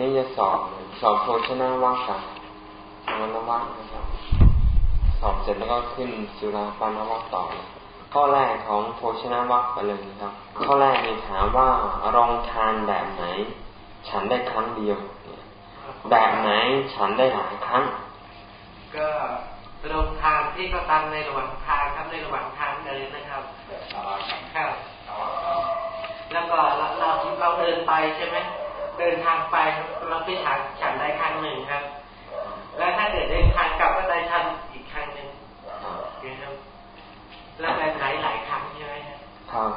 นี่จะสอบสอบโพชนาวักกันวันละวักนะครับ สอบเสร็จแล้วก็ขึ้นสุราปานวักต่อ ข้อแรกของโพชนาวักไปเลยนะครับ ข้อแรกมีถามว่ารองทานแบบไหน ฉันได้ครั้งเดียว แบบไหนฉันได้หลายครั้ง ก็รองทานที่ก็ตังในระหว่างทางครับในระหว่างทางเดินนะครับครับแล้วก็เราเราเดินไปใช่ไหม เดินทางไปเราไปฉันฉันได้ครั้งหนึ่งครับ แล้วถ้าเกิดเดินทางกลับก็ได้ฉันอีกครั้งหนึ่งนะครับแล้วแบบหลายหลายครั้งใช่ไหมครับ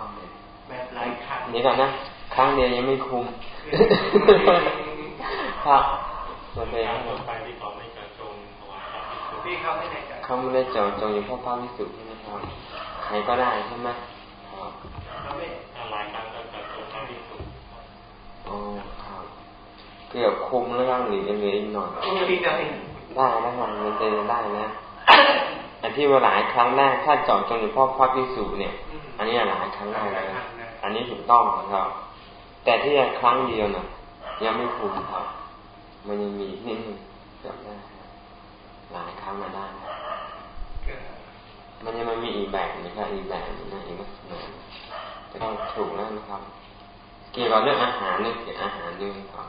แบบหลายครั้งนี่ก่อนนะครั้งเดียวยังไม่คุ้มครับจะเป็นไปที่เขาไม่เจาะจงที่เขาไม่ได้เจาะเขาไม่ได้เจาะจงอย่างพ่อพระวิสุทธิ์ใช่ไหมครับใครก็ได้ใช่ไหมครับหลายครั้งก็เจาะจงพระวิสุทธิ์อ๋อครับ เกือบคุมแล้วยังหรือยังเหลืออีกหน่อยได้นะมันมันจะได้นะแต่ที่ว่าหลายครั้งแรกถ้าเจาะจงเฉพาะพระพิสูจเนี่ย อันนี้หลายครั้งแรกเลยอันนี้ถูกต้องนะครับ แต่ที่ครั้งเดียวน่ะ ยังไม่คุมครับมันยังมีนิดนึงเกือบได้หลายครั้งมาได้มันยังไม่มีอีกแบบนะครับอีกแบบนึงนะอีกลักษณะจะต้องถูกแล้วนะครับ เกี่ยวกับเรื่องอาหารเรื่องเกี่ยวกับอาหารด้วยครับ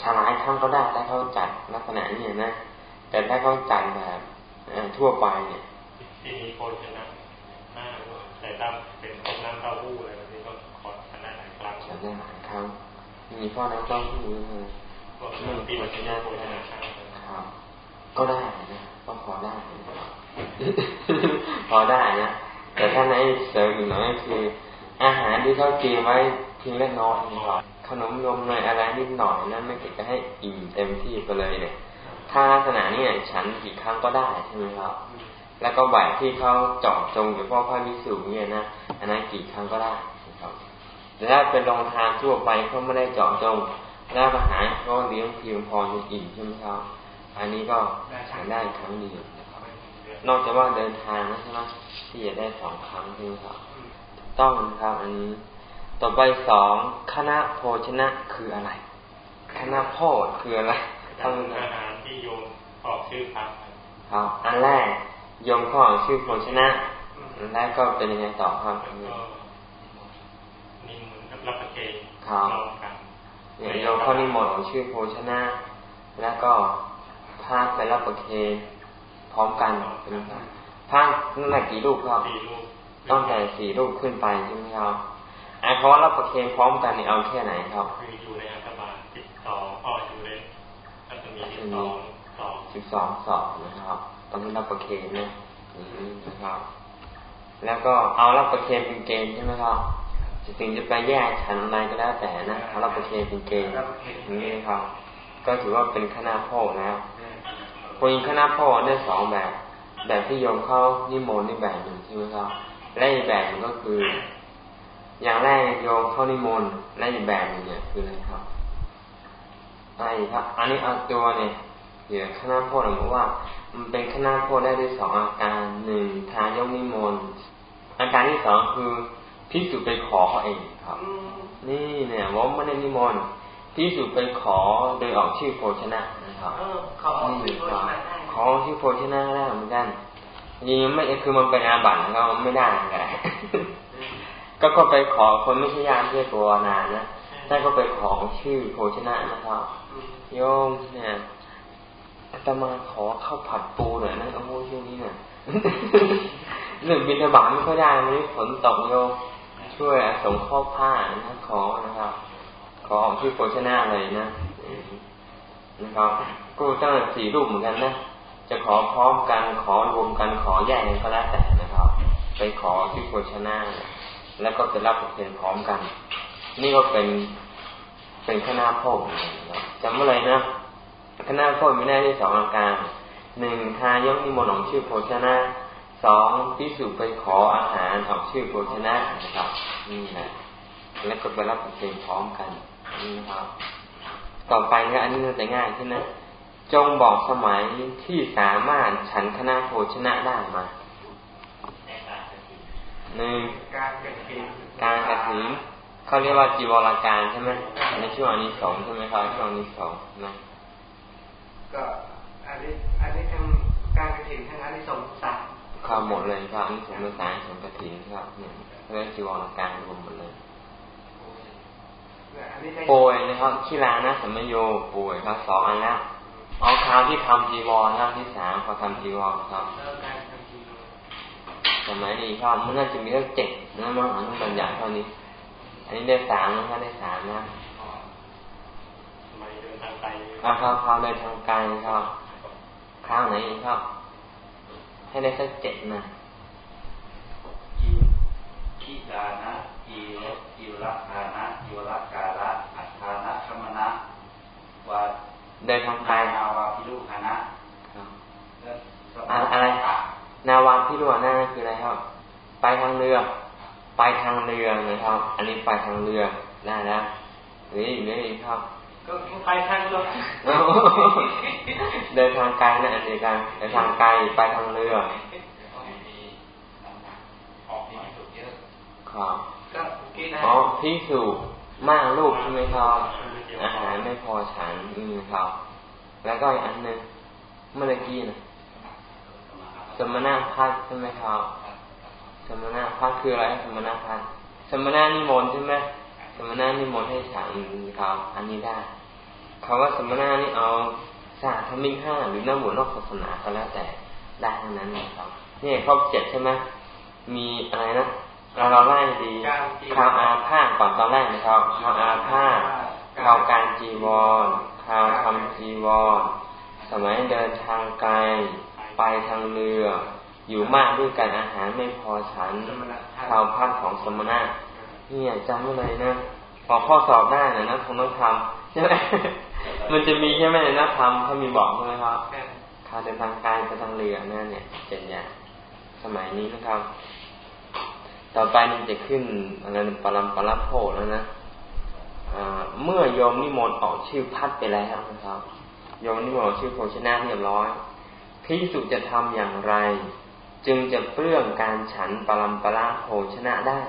ชาหลายครั้งก็ได้ถ้าเขาจัดลักษณะนี้นะแต่ถ้าเขาจัดแบบทั่วไปเนี่ยที่มีคนชนะแต่ดำเป็นคนน้ำเต้าหู้อะไรแบบนี้ก็ขอชนะหลายครั้งชนะหลายครั้งมีพ่อน้ำเต้าหู้เลยไม่ปีมันชนะโคชนะครับก็ได้นะก็พอได้พอได้นะ แต่ถ้าในเสริมอีกหน่อยก็คือ อาหารที่เขาเตรียมไว้เพียงเล็กน้อยครับ ขนมนมหน่อยอะไรนิดหน่อยนะไม่จะให้อิ่มเต็มที่ไปเลยเนี่ย ถ้าลักษณะนี้ฉันกี่ครั้งก็ได้ใช่ไหมครับ แล้วก็แบบที่เขาเจาะจงอยู่พ่อพระวิสุเนี่ยนะอันนั้นกี่ครั้งก็ได้ครับแต่ถ้าเป็นรองทานทั่วไปเขาไม่ได้เจาะจงแล้วอาหารก็เลี้ยงเพียงพอจนอิ่มใช่ไหมครับ อันนี้ก็ฉันได้ครั้งเดียวนอกจากว่าเดินทางนะใช่ไหมที่จะได้สองครั้งใช่ไหมครับ ต้องครับอันนี้ ต่อไปสองคณะโภชนะคืออะไรคณะโพดคืออะไรทำอาหารที่โยมออกชื่อครับครับอันแรกโยมข้อออกชื่อโภชนะอันแรกก็เป็นยังไงต่อครับนี่เหมือนรับประเคนครับเนี่ยโยมข้อนี้หมดของชื่อโภชนะ แล้วก็ภาคไปรับประเคนพร้อมกันเป็นไงภาคนั่นแหละกี่รูปครับต้องแต่สี่รูปขึ้นไปใช่ไหมครับ ไอ้เพราะรับประเคนพร้อมกันนี่เอาแค่ไหนครับคืออยู่ในอัตบาสิบสองอ๋ออยู่ในอัตมีสิบสองสองสิบสองสองนะครับ ตอนที่รับประเคนนะนะครับ แล้วก็เอารับประเคนเป็นเกณฑ์ใช่ไหมครับจะถึงจะไปแยกฉันอะไรก็แล้วแต่นะเอารับประเคนเป็นเกณฑ์อย่างนี้นะครับ ก็ถือว่าเป็นคณะพ่อแล้วคนคณะพ่อได้สองแบบ แบบที่โยมเข้านิมนต์นี่แบบหนึ่งใช่ไหมครับและอีกแบบหนึ่งก็คือ อย่างแรกโยมเข้านิมนต์และอีกแบบนึงเนี่ยคืออะไรครับอะไรครับ อันนี้เอาตัวเนี่ยเดี๋ยวคณะโพธิ์บอกว่า มันเป็นคณะโพธิ์ได้ด้วยสองอาการหนึ่งทายกนิมนต์อาการที่สองคือพิสูจไปขอเขาเองครับ นี่เนี่ยว่าไม่ได้นิมนต์พิสูจไปขอโดยออกชื่อโพชนะนะครับนี่ครับขอชื่อโพชนะได้เหมือนกันยิงไม่คือมันเป็นอาบัตินะครับไม่ได้ไง ก็ก็ไปขอคนไม่ใช่ญาติเพื่ตัวนานนะได้ก็ไปขอชื่อโภชนะนะครับโยมเนี่ยอาตมาขอข้าวผัดปูหน่อยนะโอ้โหช่วงนี้เนี่ยหนึ่งบินทบาทไม่ค่อยได้ไม่ฝนตกโยมช่วยส่งข้อผ้านะขอนะครับ ขอออกชื่อโภชนะเลยนะนะครับก็ตั้งสี่รูปเหมือนกันนะจะขอพร้อมกันขอรวมกันขอแยกกันก็แล้วแต่นะครับ ไปขอชื่อโภชนะ แล้วก็จะรับเพ็นพร้อมกัน นี่ก็เป็นเป็นคณะโพกจำอะไรนะคณะโพกมีหน้าที่สองอาการหนึ่งทายกนิมนต์ของชื่อโภชนะสองพิสูจไปขออาหารของชื่อโภชนะนะครับนี่แหละแล้วก็ไปรับเพ็นพร้อมกันนี่นะครับ ต่อไปนะอันนี้จะง่ายขึ้นนะจงบอกสมัยที่สามารถฉันคณะโภชนะได้มา หนึ่งการกระถินเขาเรียกว่าจีวรการใช่ไหมในช่วงอันนี้สองใช่ไหมครับช่วงอันนี้สองนะก็อันนี้อันนี้ทางการกระถิ่นทางอันนี้สองสามข้าหมดเลยครับอันนี้สองสามสองกระถิ่นครับเนี่ยเรียกจีวรการรวมหมดเลยป่วยนะครับขี้ลานะสมัยโยป่วยครับสองอันแล้วเอาคราวที่ทำจีวรนะที่สามพอทำจีวรครับ สมัยนี้ครับมันน่าจะมีตั้งเจ็ดนะมั้งอันนี้บรรยายเท่านี้ อันนี้ได้สามนะครได้สามนะอ่าครับคราวเดินทางไกลครับคราวไหนครับ ให้ได้สักเจ็ดนะขีดานะอีอิวรักานะอิวรักาละอัฏฐานะคมนะวาเดินทางไกลนาวาพิรุหานะอะไร นาวาพิรุหานะคืออะไรครับ ไปทางเรือ ไปทางเรือนะครับ อันนี้ไปทางเรือได้แล้วหรืออีกเรื่องอีกครับ ก็ไปทางเรือเดินทางไกลนะอันเดียวกันเดินทางไกลไปทางเรือครับอ๋อพิสูมากลูกใช่ไหมครับอาหารไม่พอฉันอืมครับ แล้วก็อีกอันหนึ่งเมื่อกี้นะ สมณะพัดใช่ไหมครับ สมณะพัดคืออะไรสมณะพัดสมณะนิมนต์ใช่ไหมสมณะนิมนต์ให้ฉันครับ อันนี้ได้คาว่าสมณะนี่เอาสาธมิงห้าหรือน้ำหมุนนอกศาสนาก็แล้วแต่ได้ทั้งนั้นนะครับนี่ครบเจ็ดใช่ไหมมีอะไรนะเราเราไล่ดีข่าวอาผ้าก่อนตอนแรกนะครับข่าวอาผ้าข่าวการจีวรข่าวทำจีวรสมัยเดินทางไกล ไปทางเรือ อยู่มากด้วยกันอาหารไม่พอฉันข่าวพัดของสมณะเนี่ยจำไว้เลยนะพอข้อสอบได้นะนะคงต้องทำใช่ไหมมันจะมีใช่ไหมนะทำถ้ามีบอกใช่ไหมครับข่าวเดินทางไกลไปทางเรือนั่นเนี่ยเจ็ดอย่างสมัยนี้นะครับ ต่อไปมันจะขึ้นอะไรปรัมปรัมโพแล้วนะเมื่อยมนิมนต์ออกชื่อพัดไปแล้วนะครับยมนิมนต์ออกชื่อโภชนะเรียบร้อย พิสุจะทำอย่างไร จึงจะเปลื้องการฉันปรัมปราโภชนะได้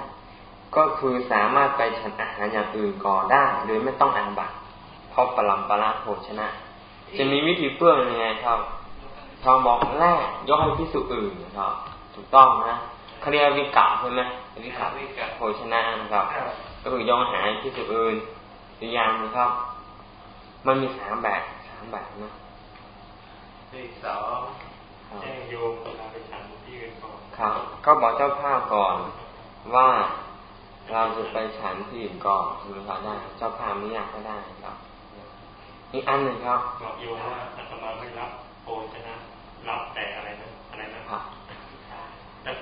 ก็คือสามารถไปฉันอาหารอย่างอื่นก่อได้โดยไม่ต้องอาบัตเพราะปรัมปราโภชนะ จะมีวิธีเปลื้องยังไงครับทองบอกแรกยกให้พิสุอื่นครับถูกต้องนะเขาเรียกวิกะใช่ไหมวิกะโภชนะนะครับ ก็คือยองหาที่สุอื่นตัวอย่างนะครับ มันมีสามแบบสามแบบนะ ที่สองแจ้งโยมเวลาไปฉันที่อื่นก่อนครับก็บอกเจ้าภาพก่อนว่าเราจะไปฉันที่อื่นก่อนใช่ไหมครับได้เจ้าภาพไม่อยากก็ได้ครับอีกอันหนึ่งครับบอกโยมว่าอาตมาไม่รับโภชนะรับแต่อะไรนะอะไรนะครับ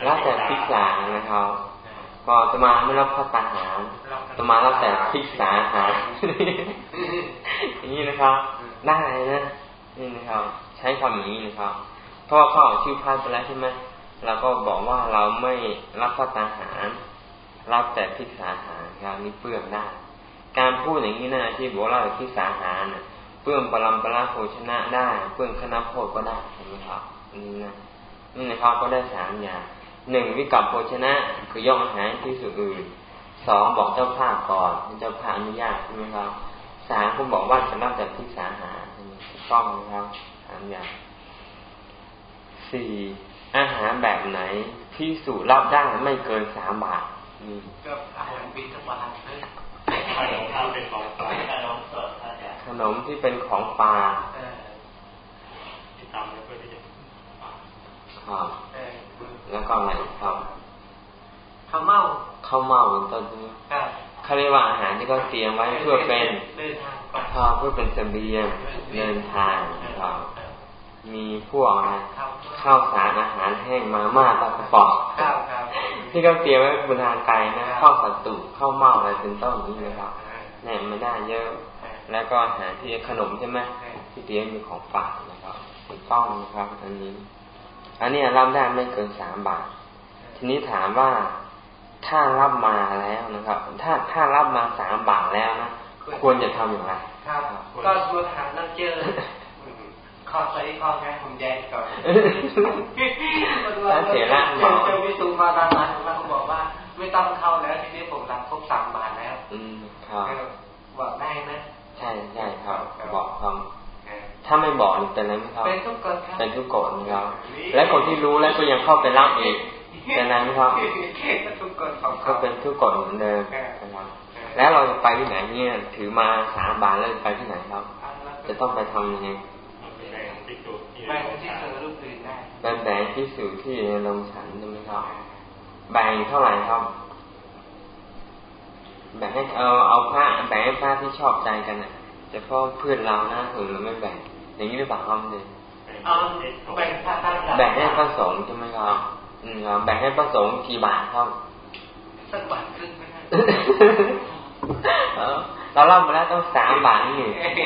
แล้วแต่พิกษานะครับก็จะมาไม่รับข้าวตาหารจะมาแล้วแต่พิกษาหารอย่างนี้นะครับ ได้นะนี่นะครับ ใช้คำอย่างนี้นะครับเพราะเขาออกชื่อพันไปแล้วใช่ไหมเราก็บอกว่าเราไม่รับข้าวตาหาร รับแต่พิกษาหารครับนี่เปลืองได้การพูดอย่างนี้นะที่บอกเราพิกษาหารเปลืองปรำปราโภชนะได้เปลืองคณะโพก็ได้ใช่ไหมครับนี่นะนี่นะครับก็ได้สามอย่างหนึ่งวิกับโภชนะ คือย่องอาหารที่สุดอื่นสองบอกเจ้าภาพก่อนเจ้าภาพอนุญาตใช่ไหมครับสามก็บอกว่าจะรับจากที่สาหาถูกต้องนะครับ สามอย่างสี่อาหารแบบไหนที่สูรับได้ไม่เกินสามบาทก็อาหารบิณฑบาตขนมที่เป็นของปลาขนมที่เป็นของปลาที่ตำแล้วก็ที่จะครับแล้วก็อะไรครับข้าวเมาข้าวเมาเป็นต้นใช่ไหมเขาเรียกว่าอาหารที่เขาเตรียมไว้เพื่อเป็นข้าวเพื่อเป็นเสบียงเดินทางครับ มีพวกอะไรข้าวสารอาหารแห้งมาม่าตะกระป๋องที่เขาเตรียมไว้บนทางไกลนะข้าวสัตตุข้าวเมาอะไรเป็นต้นนี้นะครับเนี่ยไม่ได้เยอะ แล้วก็อาหารที่ขนมใช่ไหมที่เตรียมมีของฝากนะครับถูกต้องนะครับ อันนี้ อันนี้รับได้ไม่เกินสามบาท ทีนี้ถามว่าถ้ารับมาแล้วนะครับ ถ้าถ้ารับมาสามบาทแล้วนะควรจะทำอย่างไรครับก็สมมติถามนักเจอ ข้อใส่ข้อแค่ผมแยกก่อนถ้าเสียละจะวิสูมาตาลานเราบอกว่า ไม่ต้องเข้าแล้วทีนี้ผมรับครบสามบาทแล้ว อืมครับบอกได้ไหมใช่ใช่ครับบอกครับถ้าไม่บอกเป็นอะไรไหมครับเป็นทุกคนครับเป็นทุกคนครับ และคนที่รู้แล้วก็ยังเข้าไปรับอีกเป็นอะไรไหมครับก็เป็นทุกคนเหมือนเดิมนะครับแล้วเราจะไปที่ไหนเนี่ย ถือมาสามบาทแล้วไปที่ไหนครับ จะต้องไปทำยังไง แบ่งที่สูรูปอื่นได้แบ่งแบ่งที่สูที่ในโรงฉันใช่ไหมครับ แบ่งเท่าไหร่ครับแบ่งให้เอาเอาผ้าแบ่งให้ผ้าที่ชอบใจกันนะจะพ่อเพื่อนเรานะถึงเราไม่แบ่ง อย่างนี้หรือเปล่าครับเนี่ยแบ่งผ้าแบ่งให้พระสงฆ์ใช่ไหมครับ อืมครับแบ่งให้พระสงฆ์กี่บาทครับสักบาทครึ่งไหมเราเล่ามาแล้วต้องสามบาทนี่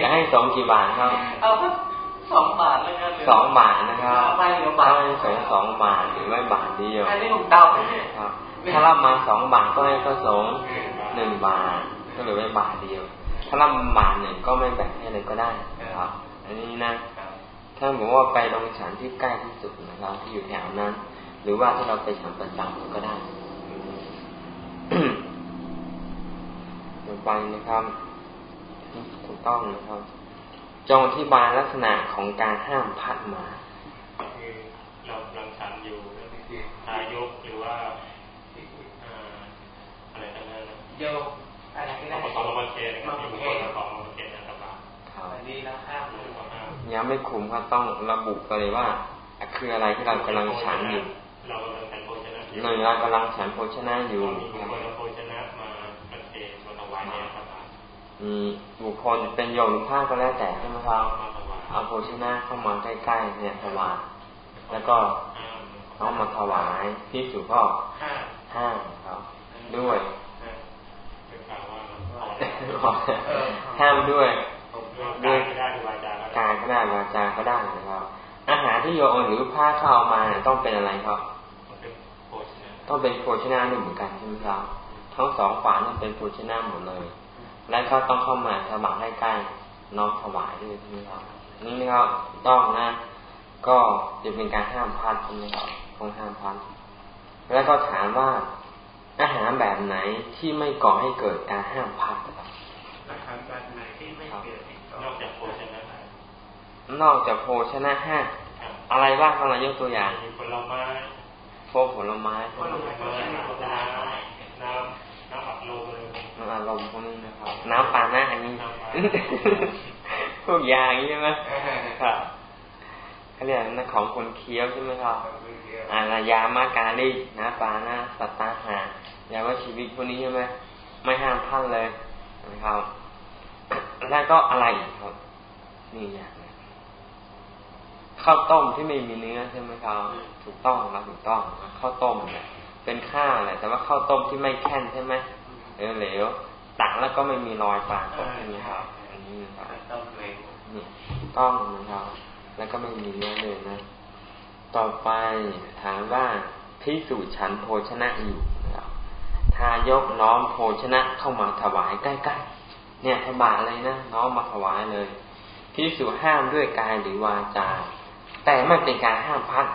จะให้สองกี่บาทครับเอา สองบาทแล้วกันสองบาทนะครับไม่เหลือบาทสองสองบาทหรือไม่บาทเดียวอันนี้ผมเดาครับถ้ารับมาสองบาทก็ให้พระสงฆ์หนึ่งบาทก็เหลือไม่บาทเดียว ถ้ารับบาทหนึ่งก็ไม่แบ่งให้เลยก็ได้ครับ อันนี้นะถ้าบอกว่าไปลงฉันที่ใกล้ที่สุดนะครับที่อยู่แถวนั้น หรือว่าถ้าเราไปฉันประจำก็ได้ต่อไปนะครับถูกต้องนะครับ จงอธิบายลักษณะของการห้ามพัดมาคือเราลังสันอยู่ทายกหรือว่าอะไรต่างๆโยกอะไรก็ได้ของมาเชนนะครับมีบุคคลของมาเชนนะครับอันนี้แล้วห้ามยังไม่คุมก็ต้องระบุกันเลยว่า คืออะไรที่เรากำลังฉันอยู่เรากำลังฉันโภชนะหนึ่งเรากำลังฉันโภชนะอยู่ มีบุคคลเป็นโยมผ้าก็แล้วแต่ใช่ไหมครับเอาโภชนะเข้ามาใกล้ๆเนี่ยถวายแล้วก็เอามาถวายที่สุก็ห้ามครับ ด้วยห้ามด้วยด้วยกายก็ได้วาจาก็ได้นะครับ อาหารที่โยมหรือผ้าเข้ามาเนี่ยต้องเป็นอะไรครับต้องเป็นโภชนะหนึ่งเหมือนกันใช่ไหมครับทั้งสองฝ่ายต้องเป็นโภชนะหมดเลย และก็ต้องเข้ามาสมัครให้ใกล้น้อมถวายด้วยใช่ไหมครับนี่นะครับต้องนะ ก็จะเป็นการห้ามพัดใช่ไหมครับของห้ามพัดแล้วก็ถามว่าอาหารแบบไหนที่ไม่ก่อให้เกิดการห้ามพัดครับอาหารแบบไหนที่ไม่เกิดนอกจากโภชนะนอกจากโภชนะห้าอะไรบ้างครับเรายกตัวอย่างผลไม้พวกผลไม้ผลไม้น้ำน้ำอัดลมเลย อารมณ์พวกนี้นะครับ น้ำปานะอันนี้พวกยาอย่างนี้ใช่ไหมครับเขาเรียกนั่นของคนเคี้ยวใช่ไหมครับอายามากาลีน้ำปานะสัตตาหายาว่าชีวิตพวกนี้ใช่ไหมไม่ห้ามพันเลยนะครับแล้วก็อะไรครับ นี่อย่างข้าวต้มที่ไม่มีเนื้อใช่ไหมครับ ถูกต้องนะถูกต้องข้าวต้มเนี่ยเป็นข้าวแหละแต่ว่าข้าวต้มที่ไม่แข็งใช่ไหม เหลวตักแล้วก็ไม่มีรอยปากตกนี่ครับ อันนี้นะครับต้องเนี่ต้องนะครับ แล้วก็ไม่มีเนื้อเลยนะ ต่อไปถามว่าพิสูจฉันโภชนะอยู่นะครับทายกน้อมโภชนะเข้ามาถวายใกล้ๆเนี่ยถบาเลยนะน้อมมาถวายเลยพิสูจห้ามด้วยกายหรือวาจา แต่ไม่เป็นการห้ามพัด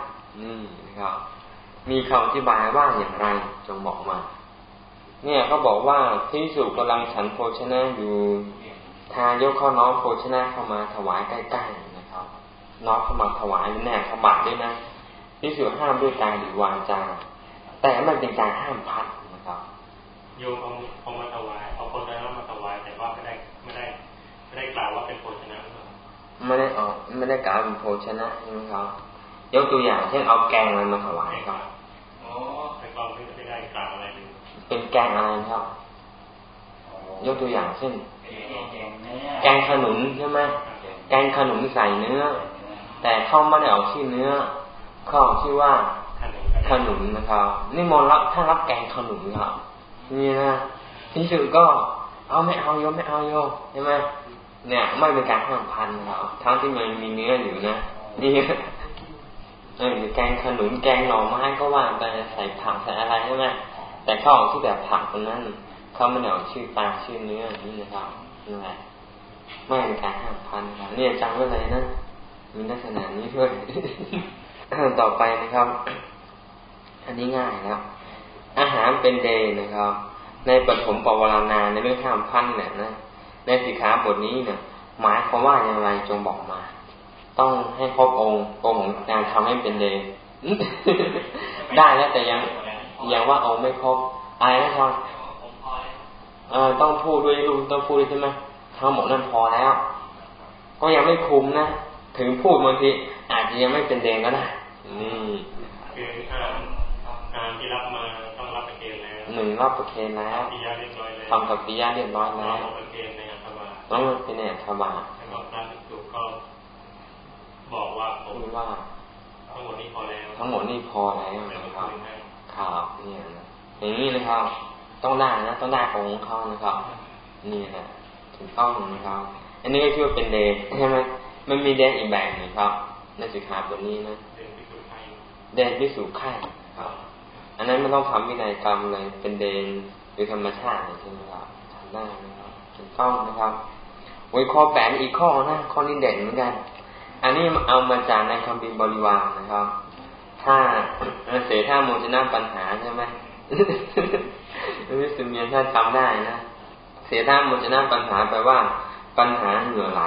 นี่นะครับมีคำอธิบายว่าอย่างไรจงบอกมา เนี่ยเขาบอกว่าที่สุกำลังฉันโภชนะอยู่ทายกข้อน้อมโภชนะเข้ามาถวายใกล้ๆนะครับ น้อมเข้ามาถวายแน่ขบัดด้วยนะที่สุห้ามด้วยกายหรือวาจาแต่มันเป็นการห้ามพัดนะครับโยมเอาเอามาถวายเอาโภชนะมาถวายแต่ว่าไม่ได้ไม่ได้ ไม่ได้กล่าวว่าเป็นโภชนะไม่ได้ออกไม่ได้กล่าวเป็นโภชนะใช่ไหมครับยกตัวอย่างเช่นเอาแกงอะไรมาถวายครับอ๋อแต่ก่อน เลยเป็นแกงอะไรครับ ยกตัวอย่างเช่น แกงขนุนใช่ไหมแกงขนุนใส่เนื้อ แต่เขาไม่ได้เอาชื่อเนื้อ เขาชื่อว่าขนุนนะครับ นี่มนรับถ้ารับแกงขนุนครับนี่นะที่สุดก็เอาไม่เอาโยไม่เอาโยใช่ไหมเนี่ย ไม่เป็นการห้ามพันครับทั้งที่มันมีเนื้ออยู่นะนี่เออแกงขนุนแกงหน่อไม้ก็ว่าไปใส่ผักใส่อะไรใช่ไหม แต่เขาเอาที่แบบผักตรงนั้นเขาไม่เอาชื่อปลาชื่อเนื้อนี่นะครับนี่แหละไม่เป็นการห้ามพันครับเนี่ยจำไว้เลยนะมีลักษณะนี้ด้วยต่อไปนะครับ อันนี้ง่ายแล้วอาหารเป็นเดย์นะครับ ในปฐมปวารณาในเรื่องห้ามพันเนี่ยนะในสิกขาบทนี้เนี่ยหมายความว่าอย่างไรจงบอกมา ต้องให้ครบองค์องค์ของการทำให้เป็นเดนได้แล้วแต่ยัง ยังว่าองค์ไม่ครบอะไรนะครับเออต้องพูดด้วยลุงต้องพูดด้วยใช่ไหมทั้งหมดนั่นพอแล้ว ก็ยังไม่คุ้มนะ ถึงพูดบางทีอาจจะยังไม่เป็นเดงก็ได้นี่คืออ่านอ่านที่รับมาต้องรับประเคนแล้วหนึ่งรับประเคนแล้วปิยาเรียบร้อยแล้วทำกับปิยาเรียบร้อยแล้วประเคนในอัตบาต้องเป็นในอัตบาแล้วก็พระภิกษุก็บอกว่าผมว่า ทั้งหมดนี้พอแล้ว ทั้งหมดนี้พอแล้วนะครับ ข่าวเนี่ยนะอย่างนี้นะครับ ต้องได้นะต้องได้ของเขานะครับ นี่แหละถึงต้องนะครับ อันนี้ก็ชื่อว่าเป็นเดชใช่ไหมมันมีเดชอีกแบบนึงครับ ในสิกขาบทนี้นะเดนพิสูจไข่ครับ อันนั้นไม่ต้องทำวินัยกรรมเลยเป็นเดนโดยธรรมชาติใช่ไหมครับทำได้นะครับถูกต้องนะครับโอ้ข้อแปดอีกข้อนะข้อนี้เด่นเหมือนกัน อันนี้เอามาจากในคำบินบริวารนะครับ ถ้าเสียท่าโมชนะปัญหาใช่ไหมวิสุเมียถ้าจำได้นะเสียท่าโมชนะปัญหาแปลว่า ปัญหาเหงื่อไหล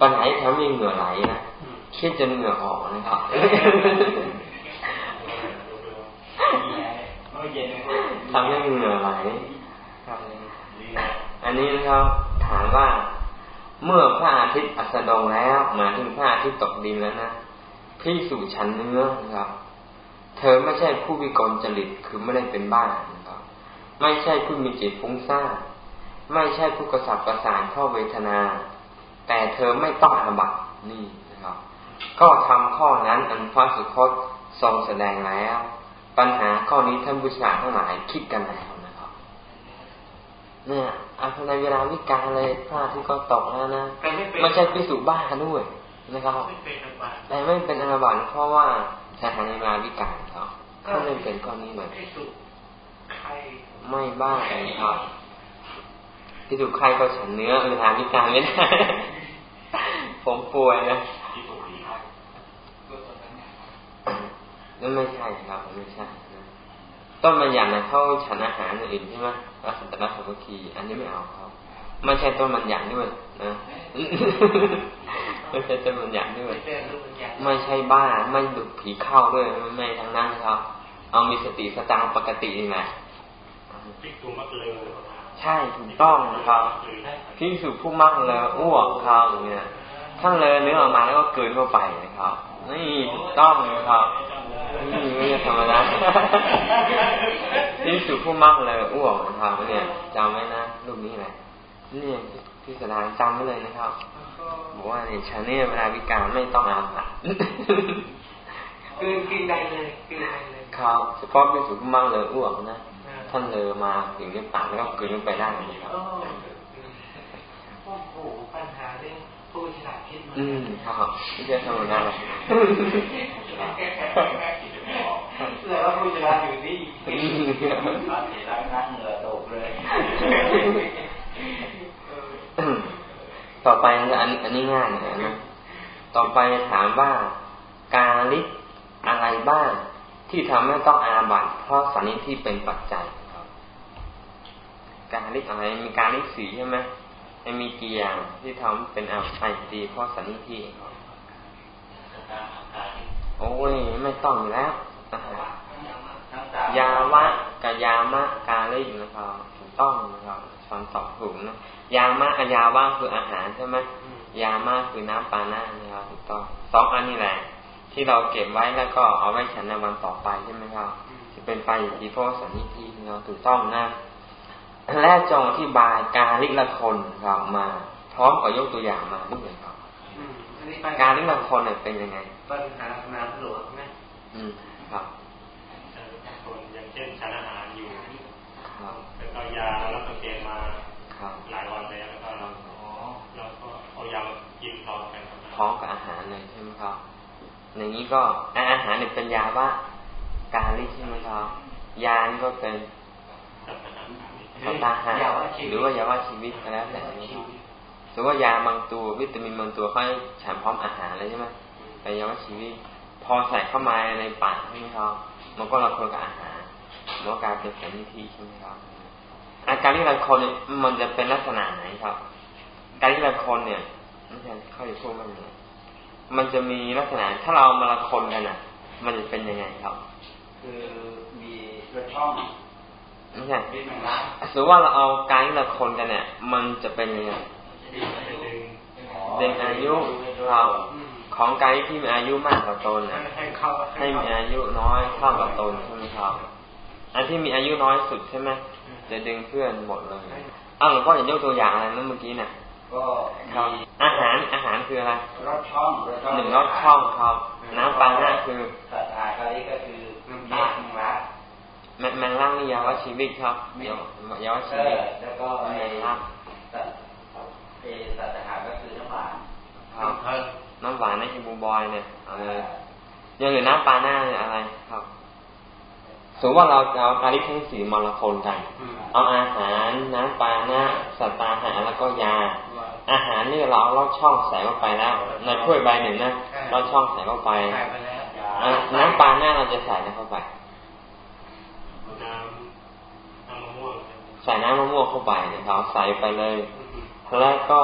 ปัญหาที่ทำให้เหงื่อไหลนะคิดจนเหงื่อออกนะครับทำให้เหงื่อไหลอันนี้นะครับถามว่า เมื่อพระอาทิตย์อัสดงแล้วหมายถึงพระอาทิตย์ตกดินแล้วนะ พี่สู่ชั้นเนื้อนะครับ เธอไม่ใช่ผู้วิกลจริตคือไม่ได้เป็นบ้านะครับ ไม่ใช่ผู้มีจิตฟุ้งซ่านไม่ใช่ผู้กระสับกระส่ายเข้าเวทนา แต่เธอไม่ต้องอาบัตนี่นะครับ ก็ทำข้อนั้นอันพระสุคตทรงแสดงแล้ว ปัญหาข้อนี้ท่านผู้ชายทั้งหลายคิดกันแล้วนะครับ เนี่ยอาภในเวลาวิกาเลยพระที่ก็ตกแล้วนะไม่ใช่พิสุบ้าด้วย นะครับแต่ไม่เป็นอาบัติเพราะว่าสถานในเวลาวิกาเขาเขาไม่เป็นข้อนี้เลยไม่บ้าครับพิสุใครก็ฉันเนื้อเวลาวิกาไม่ได้ผมป่วยนะนั่นไม่ใช่ครับไม่ใช่นะต้นมันอย่างนะเข้าฉันอาหารอื่นใช่ไหมรัศตรสมุคีอันนี้ไม่เอาครับ ไม่ใช่ต้นมันอย่างด้วยนะไม่ใช่ต้นมันอย่างด้วย ไม่ใช่บ้าไม่ดุผีเข้าด้วยไม่ทั้งนั้นครับ เอามีสติสตังปกตินี่แหละใช่ถูกต้องนะครับพี่สุผู้มั่งเลยอ้วกครับอย่างเงี้ยท่านเลยเนื้อออกมาแล้วก็เกินเข้าไปนะครับนี่ถูกต้องนะครับนี่ไม่ใช่ธรรมดาที่สุผู้มั่งเลยอ้วกนะครับเนี่ยจำไว้นะรูปนี้แหละ นี่พี่สดางจำไว้เลยนะครับ บอกว่าเนี่ยฉันเนี่ยเวลาวิการไม่ต้องอาบัตคือกินได้เลยกินได้เลยครับเฉพาะพี่สุผู้มั่งเลยอ้วกนะท่านเลยมาถึงเนี่ยปากแล้วก็กินไปได้ครับโอ้โหปัญหาเรื่องผู้ฉลาดคิดอืมครับไม่ใช่ธรรมดาหรอกแสดว่าผู้ฉลาดอยู่นี่ล้างน้ำเหงื่อตกเลย ต่อไปอันอันนี้ง่ายนะต่อไปถามว่ากาลิกอะไรบ้างที่ทำให้ต้องอาบัตเพราะสันนิที่เป็นปัจจัยการลิกอะไรมีการลิกสีใช่ไหมม่มีกี่อย่างที่ทำเป็นอาไอตีเพราะสันนิธิโอ้ยไม่ต้องแล้วยาวะกับยามะกาลินะครับถูกต้องนะครับสอนตอบถูกนะ ยามะกับยาวะคืออาหารใช่ไหมยามะคือน้ำปานะนะครับถูกต้องสองอันนี้แหละ ที่เราเก็บไว้แล้วก็เอาไว้ฉันในวันต่อไปใช่ไหมครับจะเป็นไปอย่างที่พ่อสันนิธิเราถูกต้องนะและจงอธิบายการลิละคนครับมา พร้อมกับยกตัวอย่างมาด้วยครับการลิละคนเนี่ยเป็นยังไงปัญหาสนามหลวงนะอืมครับคนอย่างเช่นชานอาหารอยู่ครับแล้วก็ยาแล้วก็เกณฑ์มาหลายวันแล้วแล้วก็เราก็เอายามากินพร้อม กันพร้อมกับอาหารเลยใช่ไหมครับอย่างนี้ก็อาหารเนี่ยเป็นยาว่าการลิใช่ไหมครับยานี่ก็เป็นตาหาหรือว่ายาว่าชีวิตก็แล้วแต่หรือว่ายาบางตัววิตามินบางตัวค่อยฉันพร้อมอาหารเลยใช่ไหมแต่ยาว่าชีวิต พอใส่เข้ามาในปากใช่ไหมครับมันก็เราคนกับอาหารมันก็กลายเป็นสันนิธิใช่ไหมครับอาการที่เราคนเนี่ยมันจะเป็นลักษณะไหนครับ การที่เราคนเนี่ย ไม่ใช่เข้าจะพูดมันเนี่ยมันจะมีลักษณะถ้าเรามาละคนกันอะ มันจะเป็นยังไงครับ คือมีกระช่องไม่ใช่สมมติว่าเราเอาการที่เราคนกันเนี่ย มันจะเป็นยังไงเด็กอายุเราของกายที่มีอายุมากกว่าตนเนี่ยให้มีอายุน้อยเท่ากับตนใช่ไหมครับอันที่มีอายุน้อยสุดใช่ไหมจะดึงเพื่อนหมดเลยอ้าวหลวงพ่อจะยกตัวอย่างอะไรนั่นเมื่อกี้เนี่ย ก็ครับอาหารอาหารคืออะไรรสช่องหนึ่งรสช่องครับน้ำปลาหน้าคือสัตว์อาหารก็คือน้ำตาลแมงแมงล่างนี่ยาวชีวิตครับยาวชีวิตแล้วก็แมงล่างสัตว์เอสัตว์อาหารก็คือน้ำหวานครับน้ำหวานในคิบูบอยเนี่ยอะไรยังเหลือน้ำปลาหน้าเนี่ยอะไรครับสมมติว่าเราเอาอาริทั้งสี่มาละคนกัน เอาอาหารน้ำปลาหน้าสัตว์อาหารแล้วก็ยา อาหารนี่เราเอาลอดช่องใส่เข้าไปแล้วในถ้วยใบหนึ่งนะลอดช่องใส่เข้าไปน้ำปลาหน้าเราจะใส่เข้าไปใส่น้ำมะม่วงเข้าไปนะครับใส่ไปเลยแล้วก็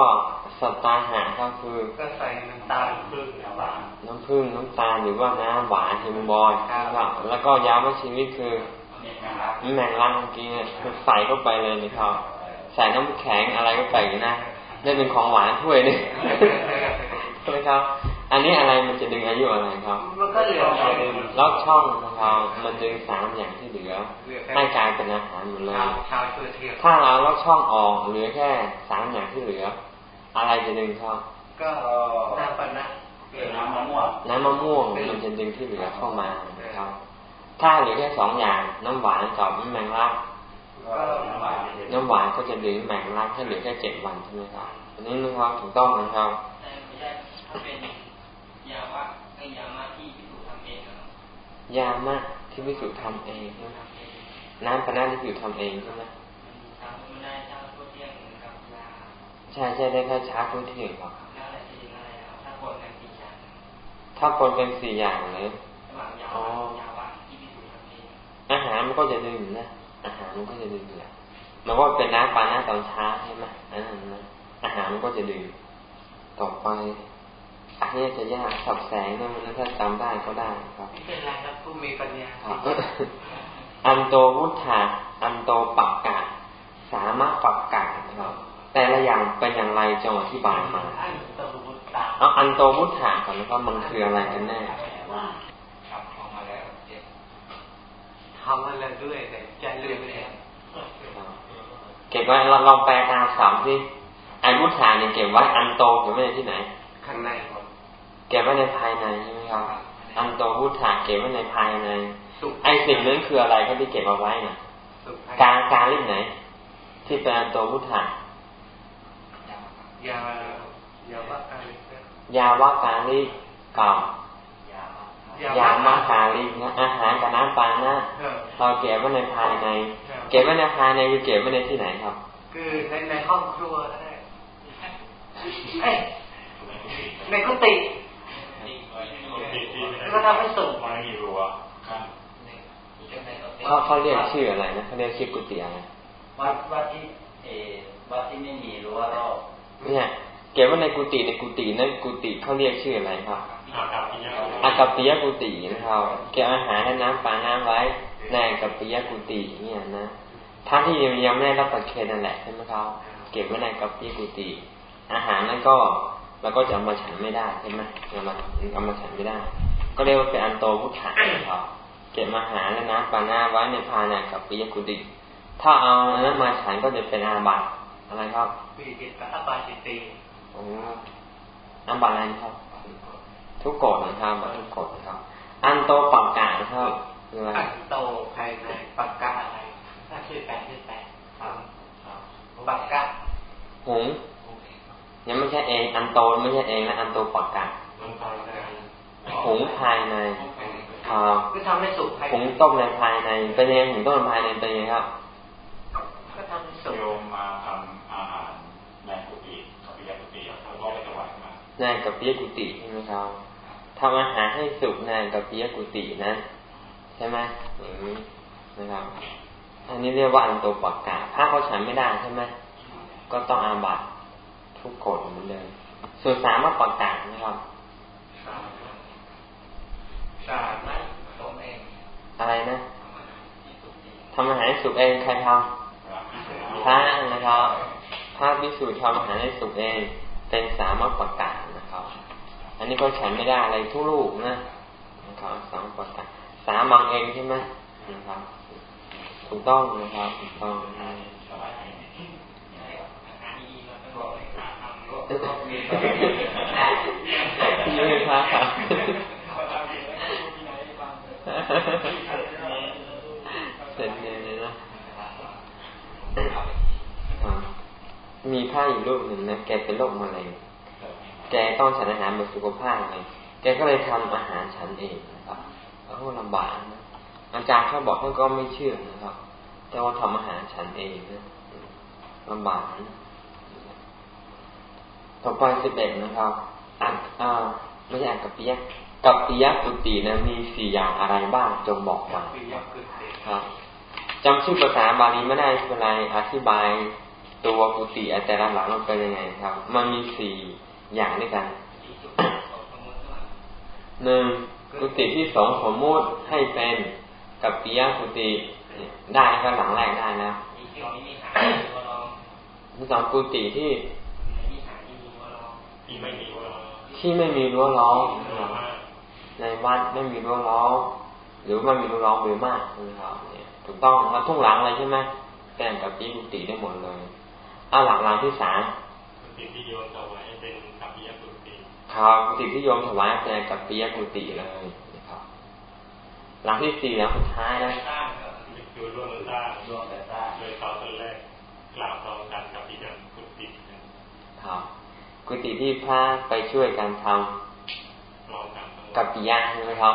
สตาหาก็คือก็ใส่น้ำตาลพึ่งน้ำหวานน้ำพึ่งน้ำตาลหรือว่าน้ำหวานเฮมบอยครับแล้วก็ยาวัชีวิตคือแมงลังเมื่อกี้คือใส่เข้าไปเลยนะครับใส่น้ำแข็งอะไรก็ไปนะ ได้เป็นของหวานถ้วยนี่ใช่ไหมครับ อันนี้อะไรมันจะดึงอายุอะไรครับมันก็เหลือล็อกช่องนะครับมันดึงสามอย่างที่เหลือให้กลายเป็นอาหารหมดเลยถ้าเราล็อกช่องออกเหลือแค่สามอย่างที่เหลือ อะไรจะดึงครับ ก็น้ำปนะน้ำมะม่วงน้ำมะม่วงมันจะดึงที่เหลือเข้ามาครับ ถ้าเหลือแค่สองอย่างน้ำหวานกับแมงลัก น้ำหวานก็จะดึงแมงลักแค่เหลือแค่เจ็ดวันใช่ไหมครับอันนี้นะครับถูกต้องนะครับยามะในยามะที่พิสูจทำเองยามะที่พิสูจทำเองใช่ไหมน้ำปนาที่พิสูจทำเองใช่ไหมใช่ใช่ได้แค่ช้าทุกที่ครับถ้าคนเป็นสี่อย่างเลยอ๋ออาหารมันก็จะดึงนะ อาหารมันก็จะดึงแหละมันก็เป็นน้ำปลาหน้าตอนเช้าใช่ไหมอันนั้นนะอาหารมันก็จะดึงต่อไปอันนี้จะยากสับแสงเนี่ยมันถ้าจำได้ก็ได้ครับไม่เป็นไรครับผู้มีปัญญาอันโตวุฒาอันโตปักกะสามารถปักกะนะครับ แต่ละอย่างเป็นอย่างไรจงอธิบายมาเอาอันโตวุฒาก่อนนะครับมันคืออะไรกันแน่ ทำมาแล้วด้วยแต่ใจลืมไปแล้วเก็บไว้เราลองแปลตามสามที่ไอ้วุฒาเนี่ยเก็บไว้อันโตเก็บไว้ที่ไหน ข้างในเก็บไว้ในภายในใช่ไหมครับอันโตพุทธาเก็บไว้ในภายในไอสิ่งนั้นคืออะไรก็ที่เก็บเอาไว้น่ะการการเล่มไหน ที่เป็นอันโตพุทธายายาวะการิยาวะการิกับ ยามะการินะอาหารกับน้ำปลานะเราเก็บไว้ในภายใน เก็บไว้ในภายในคือเก็บไว้ในที่ไหนครับ คือในในห้องครัวได้ในกุฏิก็ทำให้สุขไม่มีรั้วเขาเขาเรียกชื่ออะไรนะเขาเรียกชื่อกุฏิอะไรวัดวัดที่เอวัดที่ไม่มีรั้วรอบเนี่ยเก็บว่าในกุฏิในกุฏินั้นกุฏิเขาเรียกชื่ออะไรครับ อากัปปิยกุฏินะครับเก็บอาหารและน้ำปลาน้ำไว้ในกัปปิยกุฏิเนี่ยนะท่านที่ยังยังไม่ได้รับประเคนนั่นแหละใช่ไหมครับเก็บไว้ในกัปปิยกุฏิอาหารนั้นก็เราก็จะเอามาฉันไม่ได้ใช่ไหมเอามาเอามาฉันไม่ได้ ก็เรียกว่าเป็นอันโตพุทธาครับเก็บมาหาและน้ำปานาไว้ในพานากับปิยกุติ ถ้าเอานั้นมาฉันก็จะเป็นอาบัตอะไรครับปีติตอาบาติตีโอ้อาบัตอะไรครับ ทุกกฎนะครับทุกกฎนะครับ อันโตปักกาครับคืออะไรอันโตภายในปักกาอะไรถ้าชื่อแปลชื่อแปลปักกาหงยังไม่ใช่เองอันโตไม่ใช่เองนะอันโตปักกะผงภายในครับคือทำให้สุกผงต้มในภายในเป็นยังผงต้มในภายในเป็นยังครับ ก็ทำให้สุกโยมมาทำอาหารในกุฏิกับปิยกุฏิแล้วก็ไปถวายมาในกับปิยกุฏิใช่ไหมครับ ทำอาหารให้สุกในกับปิยกุฏินะ ใช่ไหมอย่างนี้นะครับ อันนี้เรียกว่าอันตัวปากกาถ้าเขาฉันไม่ได้ใช่ไหมก็ต้องอาบัตทุกกฎเหมือนเดิมส่วนสามารถปากกานะครับสามไหมตรงเองอะไรนะทำอาหารสุกเองใครทำพระนะครับพระพิสูจน์ทำอาหารให้สุกเอง เป็นสามารถปากกานะครับ อันนี้ก็ฉันไม่ได้อะไรทุกลูกนะนะครับสามปากกาสามังเองใช่ไหมนะครับถูกต้องนะครับถูกต้องยืนพระครับเสร็จเลยนะมีผ้าอยู่รูปหนึ่งนะแกเป็นโรคมะเร็ง แกต้องฉันอาหารบนสุขภาพเลยแกก็เลยทำอาหารฉันเองนะครับแล้วก็ลำบากนะอาจารย์เขาบอกท่านก็ไม่เชื่อนะครับ แต่ว่าทำอาหารฉันเองนะลำบากนะต่อไปสิบเอ็ดนะครับอัดอ่าไม่ใช่อัดกับเปียกกับปียกุตินะมีสี่อย่างอะไรบ้างจงบอกมาครับจำชื่อภาษาบาลีไม่ได้เป็นไรอธิบายตัวกุติแต่ละหลังมันเป็นยังไงครับ มันมีสี่ อย่างด้วยกันหนึ่งกุติที่สองสมมุติให้เป็นกับปียกุติได้ก็หลังแรกได้นะที่สองกุติที่ที่ไม่มีรั้วล้อมในวัดไม่มีรั้วล้อมหรือไม่มีรั้วล้อมหรือมากนะครับเนี่ยถูกต้องแล้วทุ่งหลังอะไรใช่ไหมแกงกับปีกุติได้หมดเลยเอาหลักหลังที่สามกุฏิที่โยมถวายเป็น ติครับกุฏิที่โยมถวายเป็นกับปียกุติเลยนะครับ หลังที่สี่แล้วสุดท้ายนะคือร่วมสร้างร่วมแต่สร้างโดยเขาตอนแรกกล่าวพร้อมกันกับปียกุติครับกุฏิที่พระไปช่วยกันทำกับปิยะใช่ไหมครับ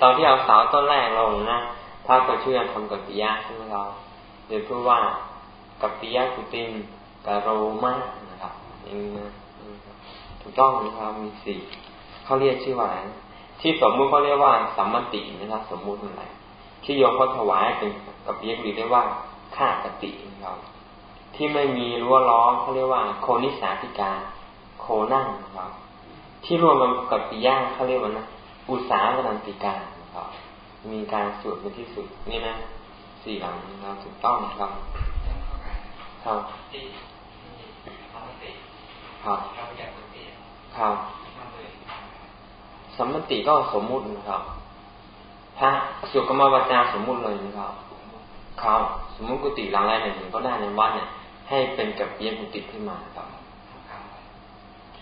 ตอนที่เอาเสาต้นแรกลงนะพระไปช่วยกันทำกับปิยะใช่ไหมครับเดี๋ยวพูดว่ากับปิยะกุตินกโรมานะครับอย่างนี้นะ ถูกต้องนะครับมีสี่เขาเรียกชื่อว่าที่สมมุติเขาเรียกว่าสัมมตินะครับ สมมุติอะไรที่โยมเขาถวายเป็นกับปิยะกุติได้ว่าข้ากตินะครับที่ไม่มีรั้วล้อมเขาเรียกว่า โคนิสาธิกาโคนั่งนะครับ ที่รวมกันกับปิยาเขาเรียกว่านะอุสาวนันติกานะครับมีการสวดเป็นที่สุดนี่นะสี่หลังนะครับถูกต้องนะครับครับ ครับครับสมมติก็สมมุตินะครับพระสุกรรมวจาสมมุติเลยนะครับครับสมมุติกุฏิหลังไรหนึ่งก็ได้ในวัดเนี่ย ให้เป็นกับเปียกุติขึ้นมาครับ